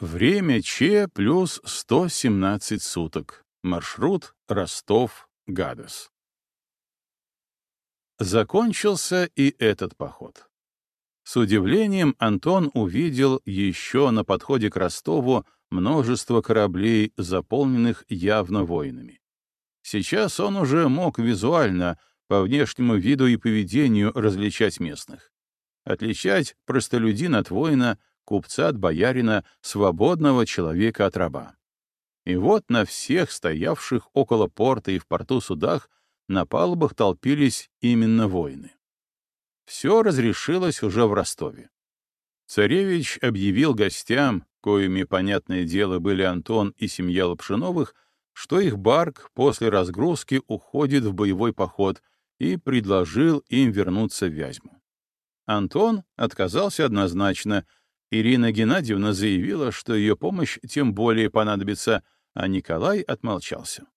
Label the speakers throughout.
Speaker 1: Время Че плюс 117 суток. Маршрут Ростов-Гадес. Закончился и этот поход. С удивлением Антон увидел еще на подходе к Ростову множество кораблей, заполненных явно воинами. Сейчас он уже мог визуально, по внешнему виду и поведению, различать местных. Отличать простолюдин от воина, купца от боярина, свободного человека от раба. И вот на всех стоявших около порта и в порту судах на палубах толпились именно воины. Все разрешилось уже в Ростове. Царевич объявил гостям, коими, понятное дело, были Антон и семья Лапшиновых, что их барк после разгрузки уходит в боевой поход и предложил им вернуться в Вязьму. Антон отказался однозначно. Ирина Геннадьевна заявила, что ее помощь тем более понадобится, а Николай отмолчался.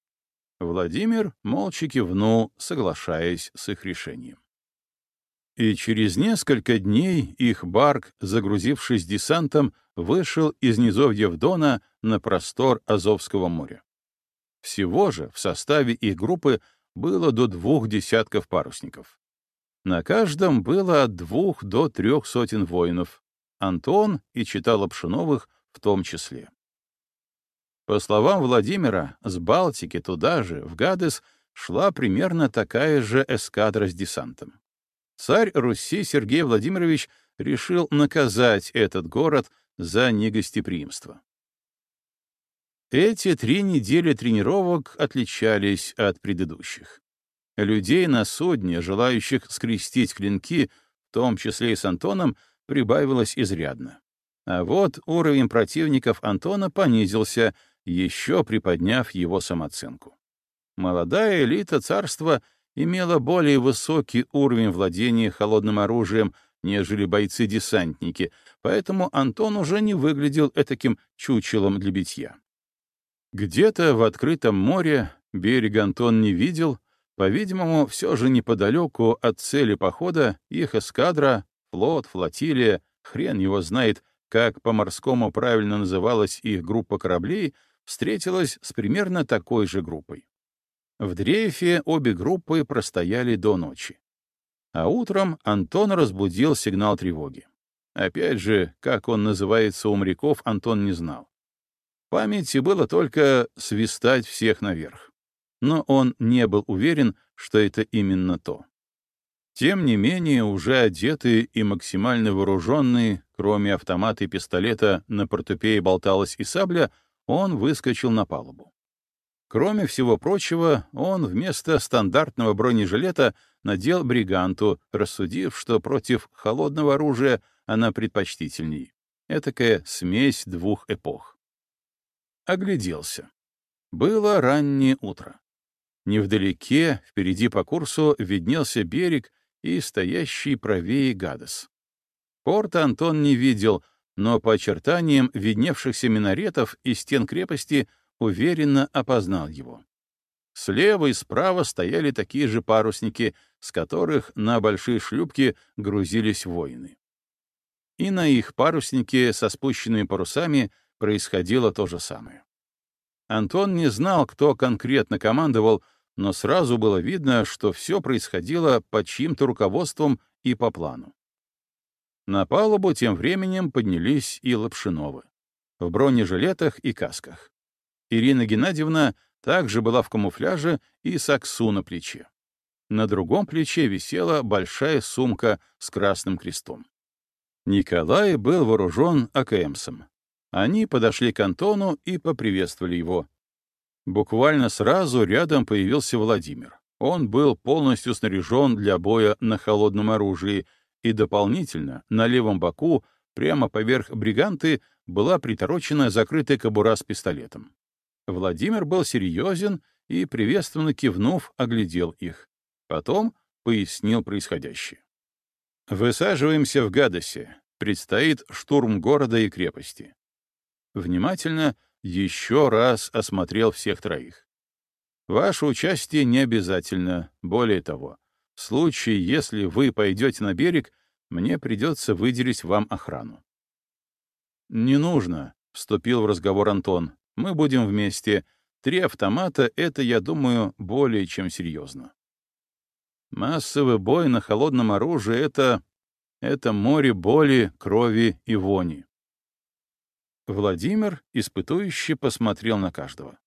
Speaker 1: Владимир молча кивнул, соглашаясь с их решением. И через несколько дней их барк, загрузившись десантом, вышел из низовьев Дона на простор Азовского моря. Всего же в составе их группы было до двух десятков парусников. На каждом было от двух до трех сотен воинов, Антон и читал Пшеновых в том числе. По словам Владимира, с Балтики туда же, в Гадес, шла примерно такая же эскадра с десантом. Царь Руси Сергей Владимирович решил наказать этот город за негостеприимство. Эти три недели тренировок отличались от предыдущих. Людей на судне, желающих скрестить клинки, в том числе и с Антоном, прибавилось изрядно. А вот уровень противников Антона понизился, еще приподняв его самооценку. Молодая элита царства — имела более высокий уровень владения холодным оружием, нежели бойцы-десантники, поэтому Антон уже не выглядел этаким чучелом для битья. Где-то в открытом море берег Антон не видел, по-видимому, все же неподалеку от цели похода их эскадра, флот, флотилия, хрен его знает, как по-морскому правильно называлась их группа кораблей, встретилась с примерно такой же группой. В дрейфе обе группы простояли до ночи. А утром Антон разбудил сигнал тревоги. Опять же, как он называется у моряков, Антон не знал. В памяти было только свистать всех наверх. Но он не был уверен, что это именно то. Тем не менее, уже одетые и максимально вооруженные, кроме автомата и пистолета, на портупее болталась и сабля, он выскочил на палубу. Кроме всего прочего, он вместо стандартного бронежилета надел бриганту, рассудив, что против холодного оружия она предпочтительней. Этакая смесь двух эпох. Огляделся. Было раннее утро. Невдалеке, впереди по курсу, виднелся берег и стоящий правее Гадес. Порта Антон не видел, но по очертаниям видневшихся минаретов и стен крепости уверенно опознал его. Слева и справа стояли такие же парусники, с которых на большие шлюпки грузились воины. И на их паруснике со спущенными парусами происходило то же самое. Антон не знал, кто конкретно командовал, но сразу было видно, что все происходило под чьим-то руководством и по плану. На палубу тем временем поднялись и Лапшиновы в бронежилетах и касках. Ирина Геннадьевна также была в камуфляже и саксу на плече. На другом плече висела большая сумка с красным крестом. Николай был вооружен АКМСом. Они подошли к Антону и поприветствовали его. Буквально сразу рядом появился Владимир. Он был полностью снаряжен для боя на холодном оружии, и дополнительно на левом боку, прямо поверх бриганты, была приторочена закрытая кобура с пистолетом. Владимир был серьезен и, приветственно кивнув, оглядел их. Потом пояснил происходящее. «Высаживаемся в Гадосе. Предстоит штурм города и крепости». Внимательно еще раз осмотрел всех троих. Ваше участие не обязательно. Более того, в случае, если вы пойдете на берег, мне придется выделить вам охрану. «Не нужно», вступил в разговор Антон. «Мы будем вместе. Три автомата — это, я думаю, более чем серьезно». Массовый бой на холодном оружии — это... это море боли, крови и вони. Владимир, испытующе, посмотрел на каждого.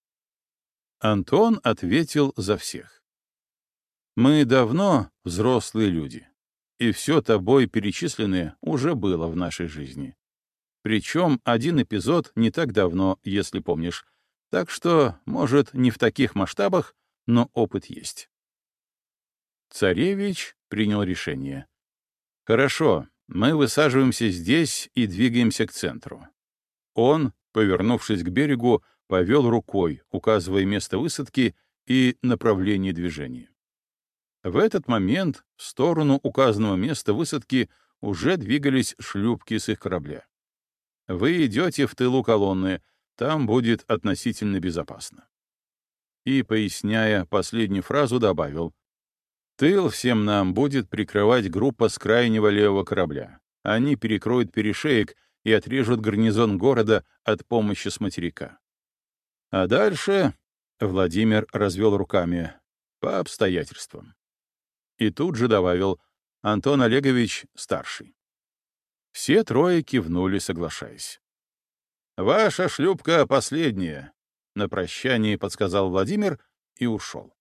Speaker 1: Антон ответил за всех. «Мы давно взрослые люди, и все тобой перечисленное уже было в нашей жизни. Причем один эпизод не так давно, если помнишь, так что, может, не в таких масштабах, но опыт есть». Царевич принял решение. «Хорошо, мы высаживаемся здесь и двигаемся к центру. Он, повернувшись к берегу, повел рукой, указывая место высадки и направление движения. В этот момент в сторону указанного места высадки уже двигались шлюпки с их корабля. Вы идете в тылу колонны, там будет относительно безопасно. И, поясняя последнюю фразу, добавил, «Тыл всем нам будет прикрывать группа с крайнего левого корабля. Они перекроют перешеек и отрежут гарнизон города от помощи с материка. А дальше Владимир развел руками по обстоятельствам. И тут же добавил Антон Олегович старший. Все трое кивнули, соглашаясь. «Ваша шлюпка последняя», — на прощание подсказал Владимир и ушел.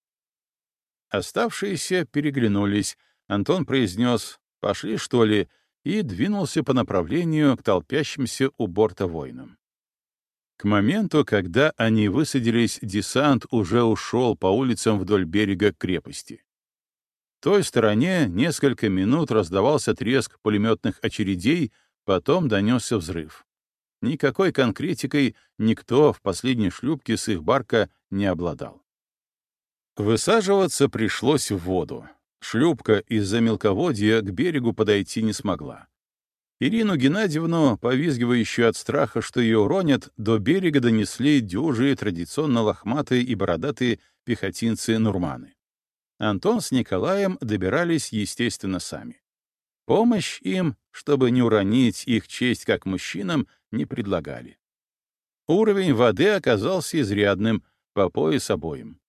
Speaker 1: Оставшиеся переглянулись. Антон произнес «Пошли, что ли?» И двинулся по направлению к толпящимся у борта воинам. К моменту, когда они высадились, десант уже ушел по улицам вдоль берега крепости. В той стороне несколько минут раздавался треск пулеметных очередей, потом донесся взрыв. Никакой конкретикой никто в последней шлюпке с их барка не обладал. Высаживаться пришлось в воду. Шлюпка из-за мелководья к берегу подойти не смогла. Ирину Геннадьевну, повизгивающую от страха, что ее уронят, до берега донесли дюжие традиционно лохматые и бородатые пехотинцы-нурманы. Антон с Николаем добирались, естественно, сами. Помощь им, чтобы не уронить их честь как мужчинам, не предлагали. Уровень воды оказался изрядным, по пояс обоим.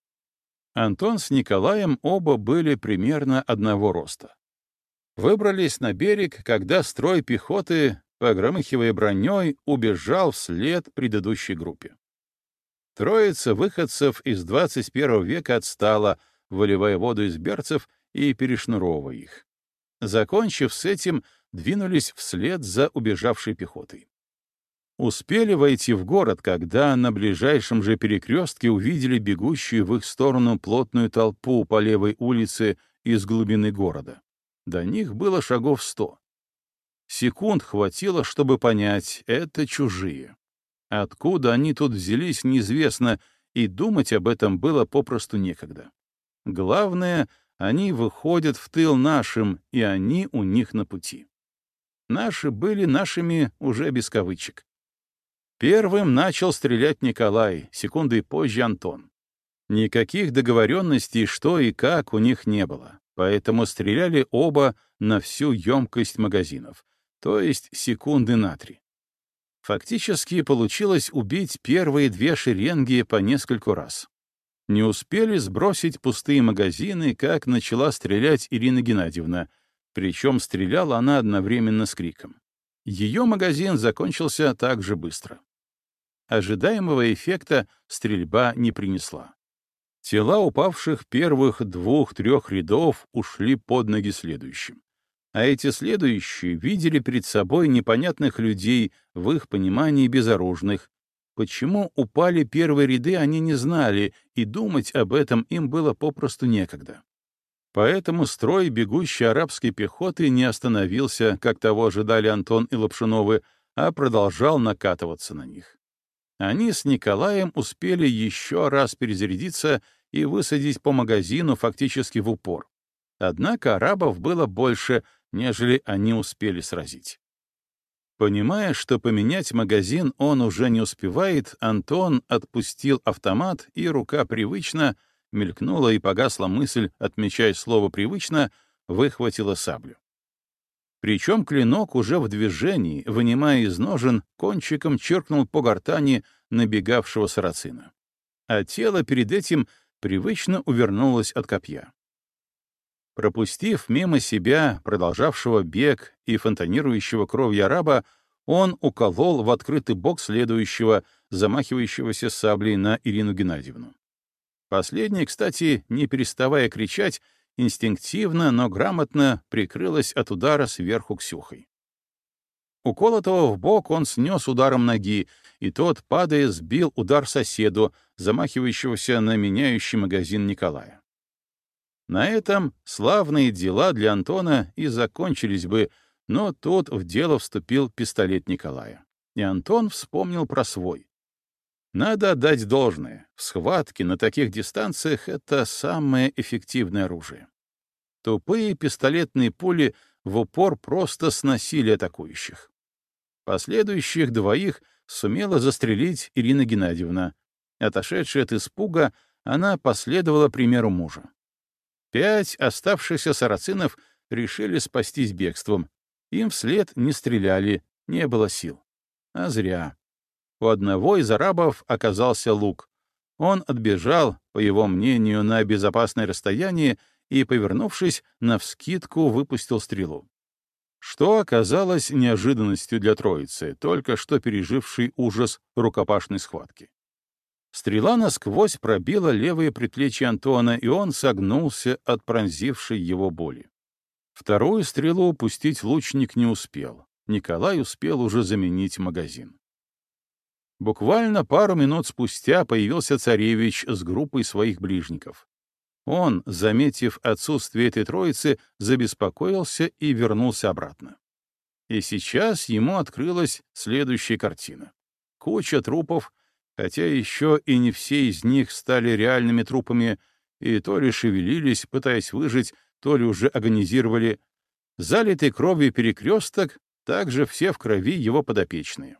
Speaker 1: Антон с Николаем оба были примерно одного роста выбрались на берег, когда строй пехоты, погромыхивая броней, убежал вслед предыдущей группе. Троица выходцев из 21 века отстала, выливая воду из берцев и перешнуровывая их. Закончив с этим, двинулись вслед за убежавшей пехотой. Успели войти в город, когда на ближайшем же перекрестке увидели бегущую в их сторону плотную толпу по левой улице из глубины города. До них было шагов сто. Секунд хватило, чтобы понять — это чужие. Откуда они тут взялись, неизвестно, и думать об этом было попросту некогда. Главное, они выходят в тыл нашим, и они у них на пути. Наши были нашими уже без кавычек. Первым начал стрелять Николай, секунды позже Антон. Никаких договоренностей, что и как, у них не было поэтому стреляли оба на всю емкость магазинов, то есть секунды на три. Фактически получилось убить первые две шеренги по нескольку раз. Не успели сбросить пустые магазины, как начала стрелять Ирина Геннадьевна, причем стреляла она одновременно с криком. Ее магазин закончился так же быстро. Ожидаемого эффекта стрельба не принесла. Тела упавших первых двух-трех рядов ушли под ноги следующим. А эти следующие видели перед собой непонятных людей, в их понимании безоружных. Почему упали первые ряды, они не знали, и думать об этом им было попросту некогда. Поэтому строй бегущей арабской пехоты не остановился, как того ожидали Антон и Лапшиновы, а продолжал накатываться на них. Они с Николаем успели еще раз перезарядиться и высадить по магазину фактически в упор. Однако арабов было больше, нежели они успели сразить. Понимая, что поменять магазин он уже не успевает, Антон отпустил автомат, и рука привычно, мелькнула и погасла мысль, отмечая слово «привычно», выхватила саблю. Причем клинок уже в движении, вынимая из ножен, кончиком черкнул по гортани набегавшего сарацина. А тело перед этим привычно увернулось от копья. Пропустив мимо себя продолжавшего бег и фонтанирующего кровью араба, он уколол в открытый бок следующего, замахивающегося саблей на Ирину Геннадьевну. Последняя, кстати, не переставая кричать, инстинктивно, но грамотно прикрылась от удара сверху Ксюхой. Уколотого в бок он снес ударом ноги, и тот, падая, сбил удар соседу, замахивающегося на меняющий магазин Николая. На этом славные дела для Антона и закончились бы, но тут в дело вступил пистолет Николая. И Антон вспомнил про свой. Надо отдать должное. В схватке на таких дистанциях это самое эффективное оружие. Тупые пистолетные пули в упор просто сносили атакующих. Последующих двоих сумела застрелить Ирина Геннадьевна. Отошедшая от испуга, она последовала примеру мужа. Пять оставшихся сарацинов решили спастись бегством. Им вслед не стреляли, не было сил. А зря. У одного из арабов оказался лук. Он отбежал, по его мнению, на безопасное расстояние и, повернувшись, навскидку выпустил стрелу. Что оказалось неожиданностью для троицы, только что пережившей ужас рукопашной схватки. Стрела насквозь пробила левое предплечье Антона, и он согнулся от пронзившей его боли. Вторую стрелу пустить лучник не успел. Николай успел уже заменить магазин. Буквально пару минут спустя появился царевич с группой своих ближников. Он, заметив отсутствие этой троицы, забеспокоился и вернулся обратно. И сейчас ему открылась следующая картина. Куча трупов, хотя еще и не все из них стали реальными трупами, и то ли шевелились, пытаясь выжить, то ли уже агонизировали. Залитый кровью перекресток, также все в крови его подопечные.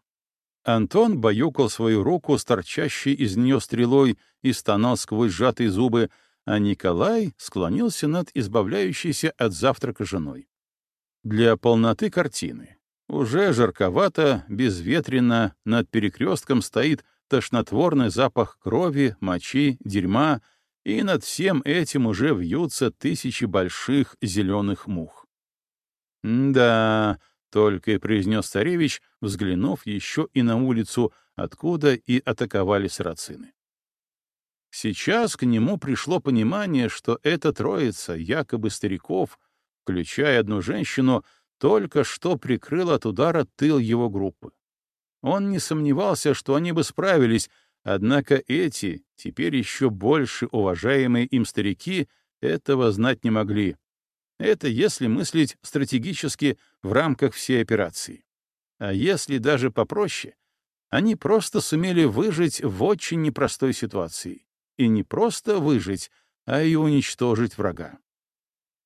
Speaker 1: Антон баюкал свою руку с торчащей из нее стрелой и стонал сквозь сжатые зубы, а Николай склонился над избавляющейся от завтрака женой. Для полноты картины. Уже жарковато, безветренно, над перекрестком стоит тошнотворный запах крови, мочи, дерьма, и над всем этим уже вьются тысячи больших зеленых мух. «Да», только и произнес царевич, взглянув еще и на улицу, откуда и атаковали сарацины. Сейчас к нему пришло понимание, что эта троица, якобы стариков, включая одну женщину, только что прикрыла от удара тыл его группы. Он не сомневался, что они бы справились, однако эти, теперь еще больше уважаемые им старики, этого знать не могли. Это если мыслить стратегически в рамках всей операции. А если даже попроще, они просто сумели выжить в очень непростой ситуации. И не просто выжить, а и уничтожить врага.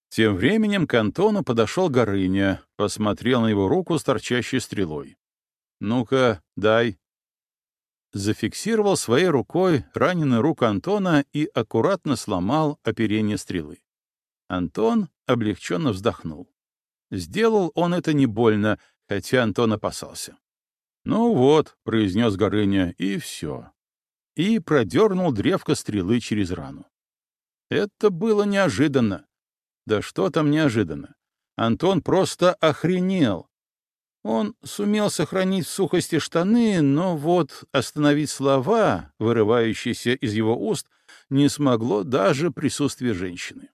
Speaker 1: Тем временем к Антону подошел Горыня, посмотрел на его руку с торчащей стрелой. «Ну-ка, дай». Зафиксировал своей рукой раненую руку Антона и аккуратно сломал оперение стрелы. Антон облегченно вздохнул. Сделал он это не больно, хотя Антон опасался. «Ну вот», — произнес Горыня, — «и все». И продернул древко стрелы через рану. Это было неожиданно. Да что там неожиданно? Антон просто охренел. Он сумел сохранить в сухости штаны, но вот остановить слова, вырывающиеся из его уст, не смогло даже присутствие женщины.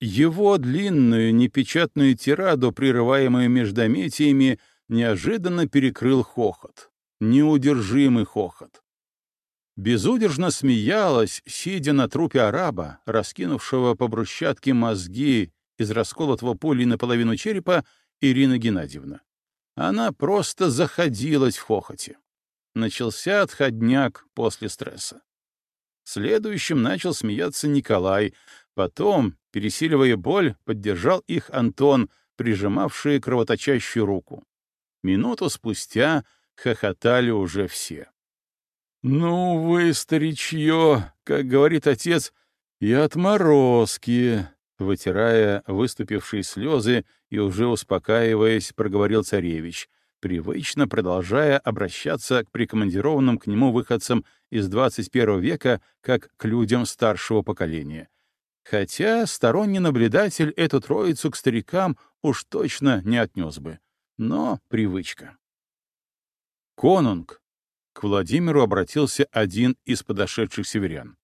Speaker 1: Его длинную непечатную тираду, прерываемую междометиями, неожиданно перекрыл хохот. Неудержимый хохот. Безудержно смеялась, сидя на трупе араба, раскинувшего по брусчатке мозги из расколотого пули наполовину черепа, Ирина Геннадьевна. Она просто заходилась в хохоте. Начался отходняк после стресса. Следующим начал смеяться Николай, потом Пересиливая боль, поддержал их Антон, прижимавший кровоточащую руку. Минуту спустя хохотали уже все. «Ну вы, старичье, как говорит отец, и отморозки!» Вытирая выступившие слезы и уже успокаиваясь, проговорил царевич, привычно продолжая обращаться к прикомандированным к нему выходцам из 21 века как к людям старшего поколения. Хотя сторонний наблюдатель эту троицу к старикам уж точно не отнес бы. Но привычка. «Конунг!» — к Владимиру обратился один из подошедших северян.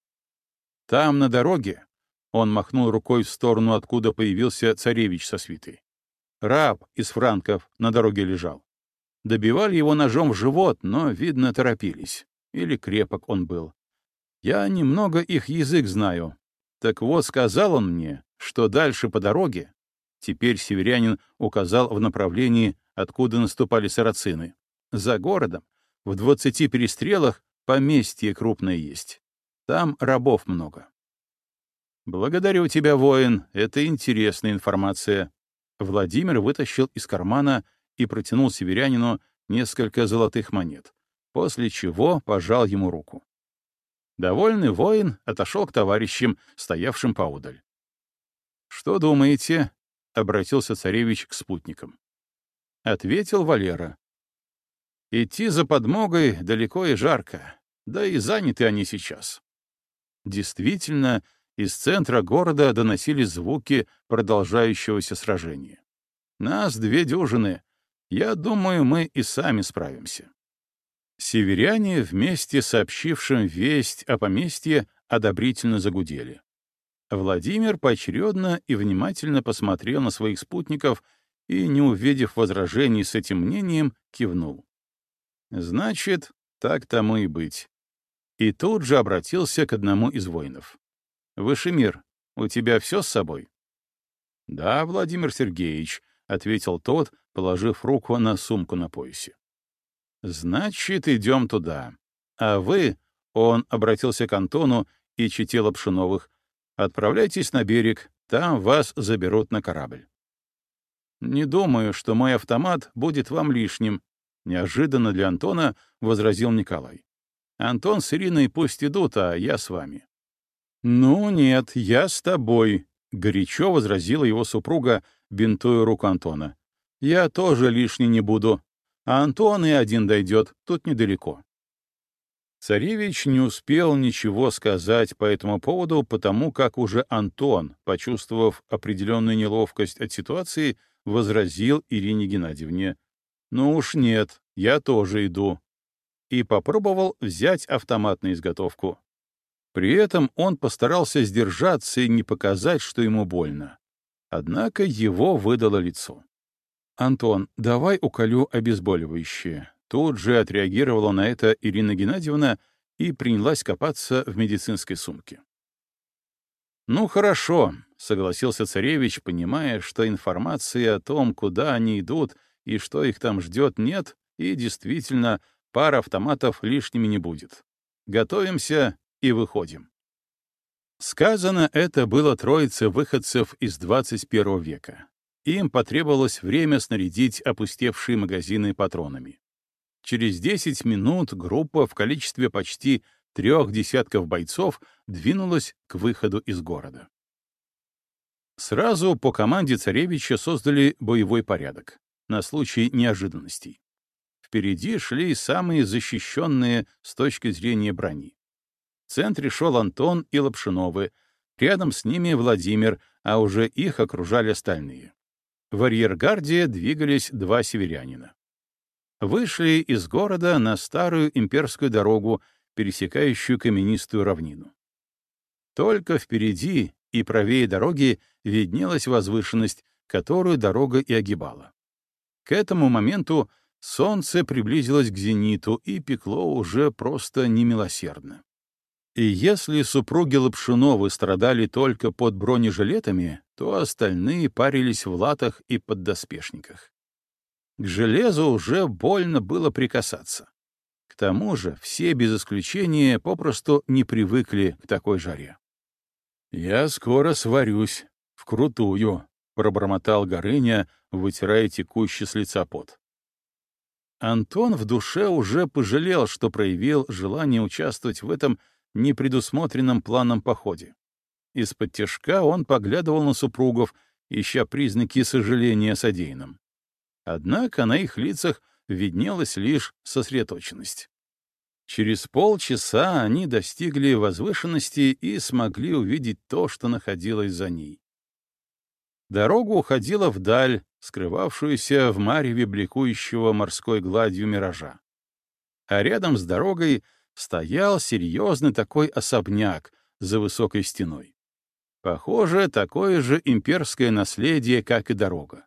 Speaker 1: «Там, на дороге, он махнул рукой в сторону, откуда появился царевич со свитой. Раб из франков на дороге лежал. Добивали его ножом в живот, но, видно, торопились. Или крепок он был. Я немного их язык знаю. Так вот, сказал он мне, что дальше по дороге, теперь северянин указал в направлении, откуда наступали сарацины, за городом, в двадцати перестрелах поместье крупное есть. Там рабов много. «Благодарю тебя, воин, это интересная информация». Владимир вытащил из кармана и протянул северянину несколько золотых монет, после чего пожал ему руку. Довольный воин отошел к товарищам, стоявшим поодаль. «Что думаете?» — обратился царевич к спутникам. Ответил Валера. «Идти за подмогой далеко и жарко, да и заняты они сейчас». Действительно, из центра города доносились звуки продолжающегося сражения. Нас две дюжины. Я думаю, мы и сами справимся. Северяне, вместе сообщившим весть о поместье, одобрительно загудели. Владимир поочередно и внимательно посмотрел на своих спутников и, не увидев возражений с этим мнением, кивнул. «Значит, так тому и быть». И тут же обратился к одному из воинов. Вышемир, у тебя все с собой? — Да, Владимир Сергеевич, — ответил тот, положив руку на сумку на поясе. — Значит, идем туда. А вы, — он обратился к Антону и чите Лапшиновых, — отправляйтесь на берег, там вас заберут на корабль. «Не думаю, что мой автомат будет вам лишним», — неожиданно для Антона возразил Николай. «Антон с Ириной пусть идут, а я с вами». «Ну нет, я с тобой», — горячо возразила его супруга, бинтуя руку Антона. «Я тоже лишний не буду. А Антон и один дойдет, тут недалеко». Царевич не успел ничего сказать по этому поводу, потому как уже Антон, почувствовав определенную неловкость от ситуации, возразил Ирине Геннадьевне. «Ну уж нет, я тоже иду». И попробовал взять автомат на изготовку. При этом он постарался сдержаться и не показать, что ему больно. Однако его выдало лицо. «Антон, давай уколю обезболивающее». Тут же отреагировала на это Ирина Геннадьевна и принялась копаться в медицинской сумке. «Ну, хорошо», — согласился царевич, понимая, что информации о том, куда они идут и что их там ждет, нет, и действительно, пара автоматов лишними не будет. «Готовимся и выходим. Сказано это было троице выходцев из 21 века. Им потребовалось время снарядить опустевшие магазины патронами. Через 10 минут группа в количестве почти трех десятков бойцов двинулась к выходу из города. Сразу по команде царевича создали боевой порядок на случай неожиданностей. Впереди шли самые защищенные с точки зрения брони. В центре шел Антон и Лапшиновы, рядом с ними Владимир, а уже их окружали остальные. В арьергарде двигались два северянина. Вышли из города на старую имперскую дорогу, пересекающую каменистую равнину. Только впереди и правее дороги виднелась возвышенность, которую дорога и огибала. К этому моменту солнце приблизилось к зениту и пекло уже просто немилосердно. И если супруги Лапшиновы страдали только под бронежилетами, то остальные парились в латах и поддоспешниках. К железу уже больно было прикасаться. К тому же все без исключения попросту не привыкли к такой жаре. «Я скоро сварюсь, вкрутую», — пробормотал Горыня, вытирая текущий с лица пот. Антон в душе уже пожалел, что проявил желание участвовать в этом непредусмотренном планом походе. Из-под тяжка он поглядывал на супругов, ища признаки сожаления о. Однако на их лицах виднелась лишь сосредоточенность. Через полчаса они достигли возвышенности и смогли увидеть то, что находилось за ней. Дорога уходила вдаль, скрывавшуюся в мареве бликующего морской гладью миража. А рядом с дорогой стоял серьезный такой особняк за высокой стеной. Похоже, такое же имперское наследие, как и дорога.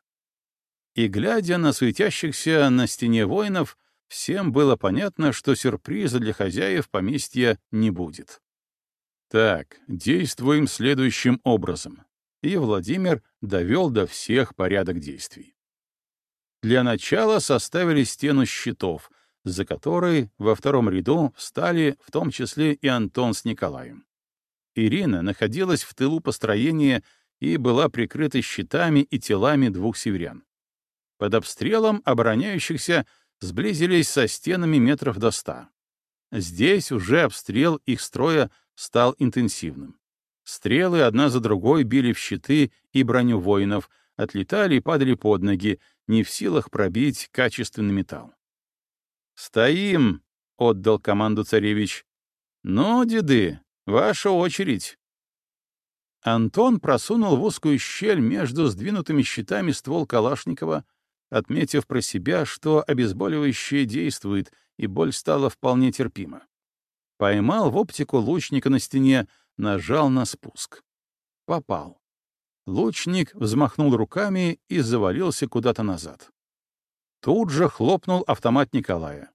Speaker 1: И, глядя на светящихся на стене воинов, всем было понятно, что сюрприза для хозяев поместья не будет. Так, действуем следующим образом. И Владимир довел до всех порядок действий. Для начала составили стену щитов, за которой во втором ряду встали в том числе и Антон с Николаем. Ирина находилась в тылу построения и была прикрыта щитами и телами двух северян. Под обстрелом обороняющихся сблизились со стенами метров до ста. Здесь уже обстрел их строя стал интенсивным. Стрелы одна за другой били в щиты и броню воинов, отлетали и падали под ноги, не в силах пробить качественный металл. «Стоим!» — отдал команду царевич. «Ну, деды, Ваша очередь. Антон просунул в узкую щель между сдвинутыми щитами ствол Калашникова, отметив про себя, что обезболивающее действует, и боль стала вполне терпима. Поймал в оптику лучника на стене, нажал на спуск. Попал. Лучник взмахнул руками и завалился куда-то назад. Тут же хлопнул автомат Николая.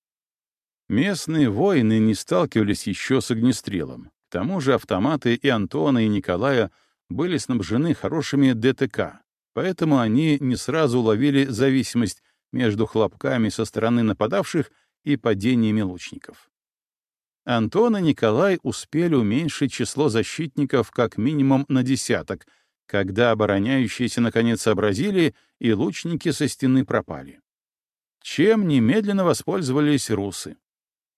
Speaker 1: Местные воины не сталкивались еще с огнестрелом, к тому же автоматы и Антона, и Николая были снабжены хорошими ДТК, поэтому они не сразу уловили зависимость между хлопками со стороны нападавших и падениями лучников. Антон и Николай успели уменьшить число защитников как минимум на десяток, когда обороняющиеся наконец сообразили, и лучники со стены пропали. Чем немедленно воспользовались русы.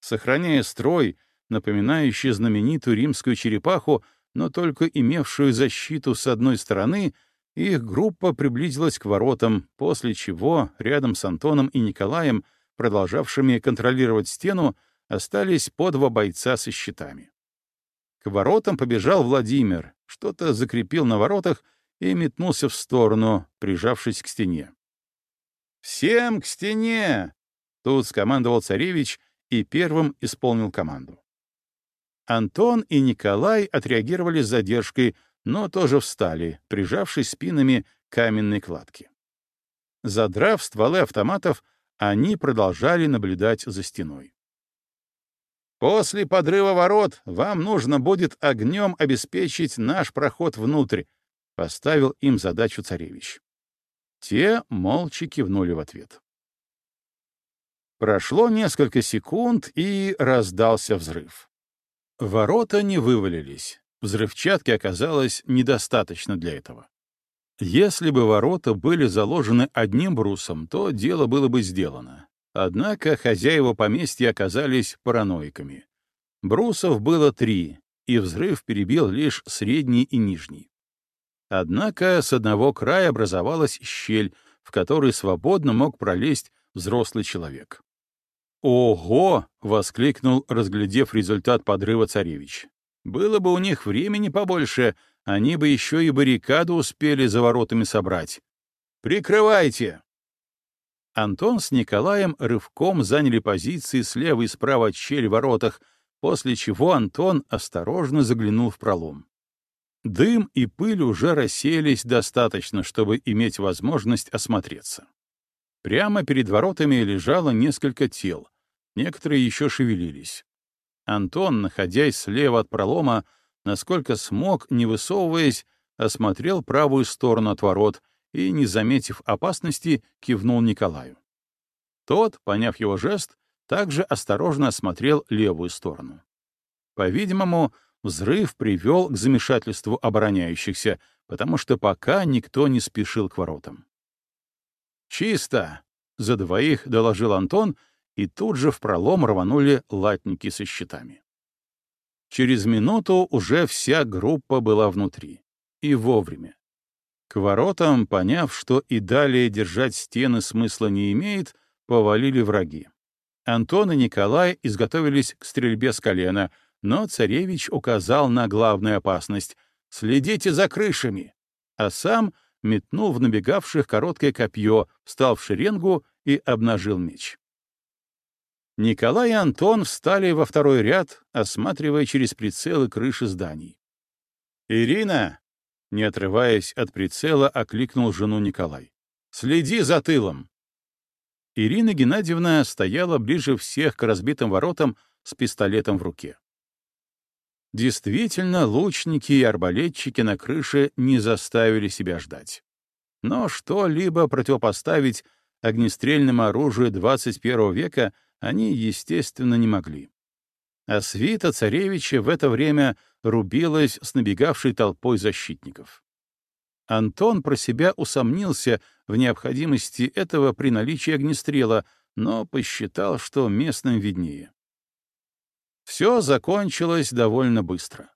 Speaker 1: Сохраняя строй, напоминающий знаменитую римскую черепаху, но только имевшую защиту с одной стороны, их группа приблизилась к воротам, после чего рядом с Антоном и Николаем, продолжавшими контролировать стену, остались по два бойца со щитами. К воротам побежал Владимир, что-то закрепил на воротах и метнулся в сторону, прижавшись к стене. «Всем к стене!» — тут скомандовал царевич и первым исполнил команду. Антон и Николай отреагировали с задержкой, но тоже встали, прижавшись спинами к каменной кладке. Задрав стволы автоматов, они продолжали наблюдать за стеной. «После подрыва ворот вам нужно будет огнем обеспечить наш проход внутрь», — поставил им задачу царевич. Те молча кивнули в ответ. Прошло несколько секунд, и раздался взрыв. Ворота не вывалились. Взрывчатки оказалось недостаточно для этого. Если бы ворота были заложены одним брусом, то дело было бы сделано. Однако хозяева поместья оказались параноиками. Брусов было три, и взрыв перебил лишь средний и нижний. Однако с одного края образовалась щель, в которой свободно мог пролезть взрослый человек. «Ого!» — воскликнул, разглядев результат подрыва царевич. «Было бы у них времени побольше, они бы еще и баррикаду успели за воротами собрать. Прикрывайте!» Антон с Николаем рывком заняли позиции слева и справа от щель в воротах, после чего Антон осторожно заглянул в пролом. Дым и пыль уже рассеялись достаточно, чтобы иметь возможность осмотреться. Прямо перед воротами лежало несколько тел, некоторые еще шевелились. Антон, находясь слева от пролома, насколько смог, не высовываясь, осмотрел правую сторону от ворот и, не заметив опасности, кивнул Николаю. Тот, поняв его жест, также осторожно осмотрел левую сторону. По-видимому, взрыв привел к замешательству обороняющихся, потому что пока никто не спешил к воротам. «Чисто!» — за двоих доложил Антон — и тут же в пролом рванули латники со щитами. Через минуту уже вся группа была внутри. И вовремя. К воротам, поняв, что и далее держать стены смысла не имеет, повалили враги. Антон и Николай изготовились к стрельбе с колена, но царевич указал на главную опасность — «Следите за крышами!» А сам метнул в набегавших короткое копье, встал в шеренгу и обнажил меч. Николай и Антон встали во второй ряд, осматривая через прицелы крыши зданий. «Ирина!» — не отрываясь от прицела, окликнул жену Николай. «Следи за тылом!» Ирина Геннадьевна стояла ближе всех к разбитым воротам с пистолетом в руке. Действительно, лучники и арбалетчики на крыше не заставили себя ждать. Но что-либо противопоставить огнестрельному оружию 21 века они, естественно, не могли. А свита царевича в это время рубилась с набегавшей толпой защитников. Антон про себя усомнился в необходимости этого при наличии огнестрела, но посчитал, что местным виднее. Все закончилось довольно быстро.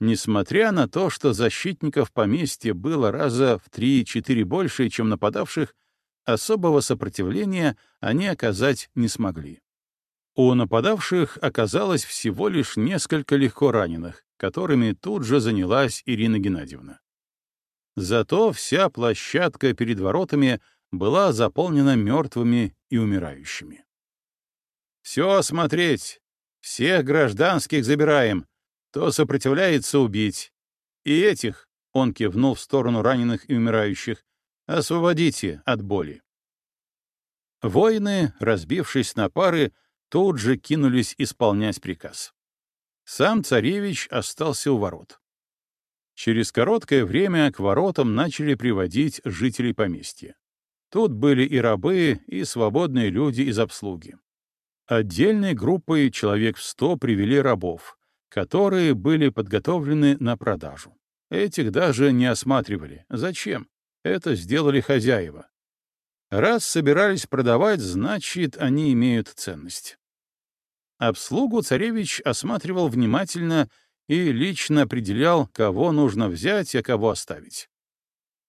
Speaker 1: Несмотря на то, что защитников поместья было раза в 3-4 больше, чем нападавших, особого сопротивления они оказать не смогли. У нападавших оказалось всего лишь несколько легко раненых, которыми тут же занялась Ирина Геннадьевна. Зато вся площадка перед воротами была заполнена мертвыми и умирающими. «Все смотреть! Всех гражданских забираем! Кто сопротивляется убить! И этих!» — он кивнул в сторону раненых и умирающих. Освободите от боли. Воины, разбившись на пары, тут же кинулись исполнять приказ. Сам царевич остался у ворот. Через короткое время к воротам начали приводить жителей поместья. Тут были и рабы, и свободные люди из обслуги. Отдельной группой человек в сто привели рабов, которые были подготовлены на продажу. Этих даже не осматривали. Зачем? Это сделали хозяева. Раз собирались продавать, значит, они имеют ценность. Обслугу царевич осматривал внимательно и лично определял, кого нужно взять, а кого оставить.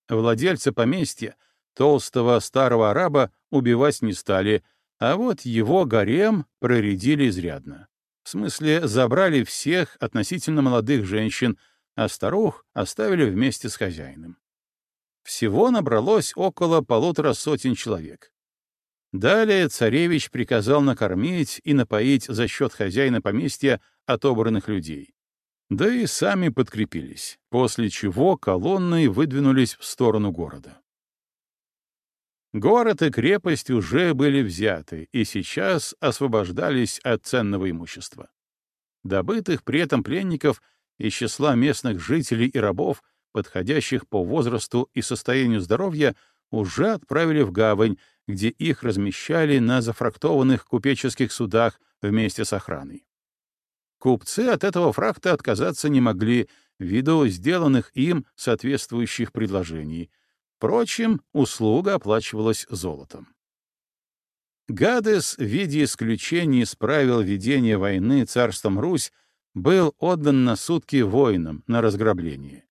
Speaker 1: Владельца поместья, толстого старого араба, убивать не стали, а вот его гарем проредили изрядно. В смысле, забрали всех относительно молодых женщин, а старух оставили вместе с хозяином. Всего набралось около полутора сотен человек. Далее царевич приказал накормить и напоить за счет хозяина поместья отобранных людей. Да и сами подкрепились, после чего колонны выдвинулись в сторону города. Город и крепость уже были взяты и сейчас освобождались от ценного имущества. Добытых при этом пленников из числа местных жителей и рабов — подходящих по возрасту и состоянию здоровья, уже отправили в гавань, где их размещали на зафрактованных купеческих судах вместе с охраной. Купцы от этого фракта отказаться не могли, ввиду сделанных им соответствующих предложений. Впрочем, услуга оплачивалась золотом. Гадес в виде исключения из правил ведения войны царством Русь был отдан на сутки воинам на разграбление.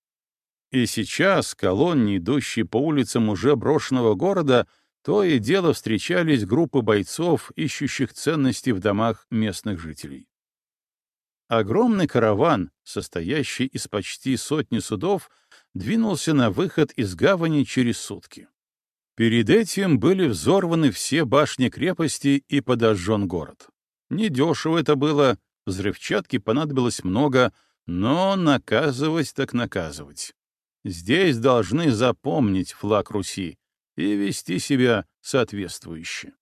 Speaker 1: И сейчас колонне, идущей по улицам уже брошенного города, то и дело встречались группы бойцов, ищущих ценности в домах местных жителей. Огромный караван, состоящий из почти сотни судов, двинулся на выход из гавани через сутки. Перед этим были взорваны все башни крепости и подожжен город. Недешево это было, взрывчатки понадобилось много, но наказывать так наказывать. Здесь должны запомнить флаг Руси и вести себя соответствующе.